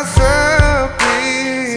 myself be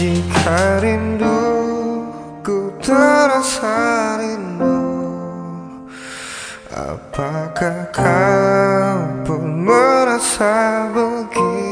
Jika rindu ku terasa rindu Apakah kau pun merasa begitu?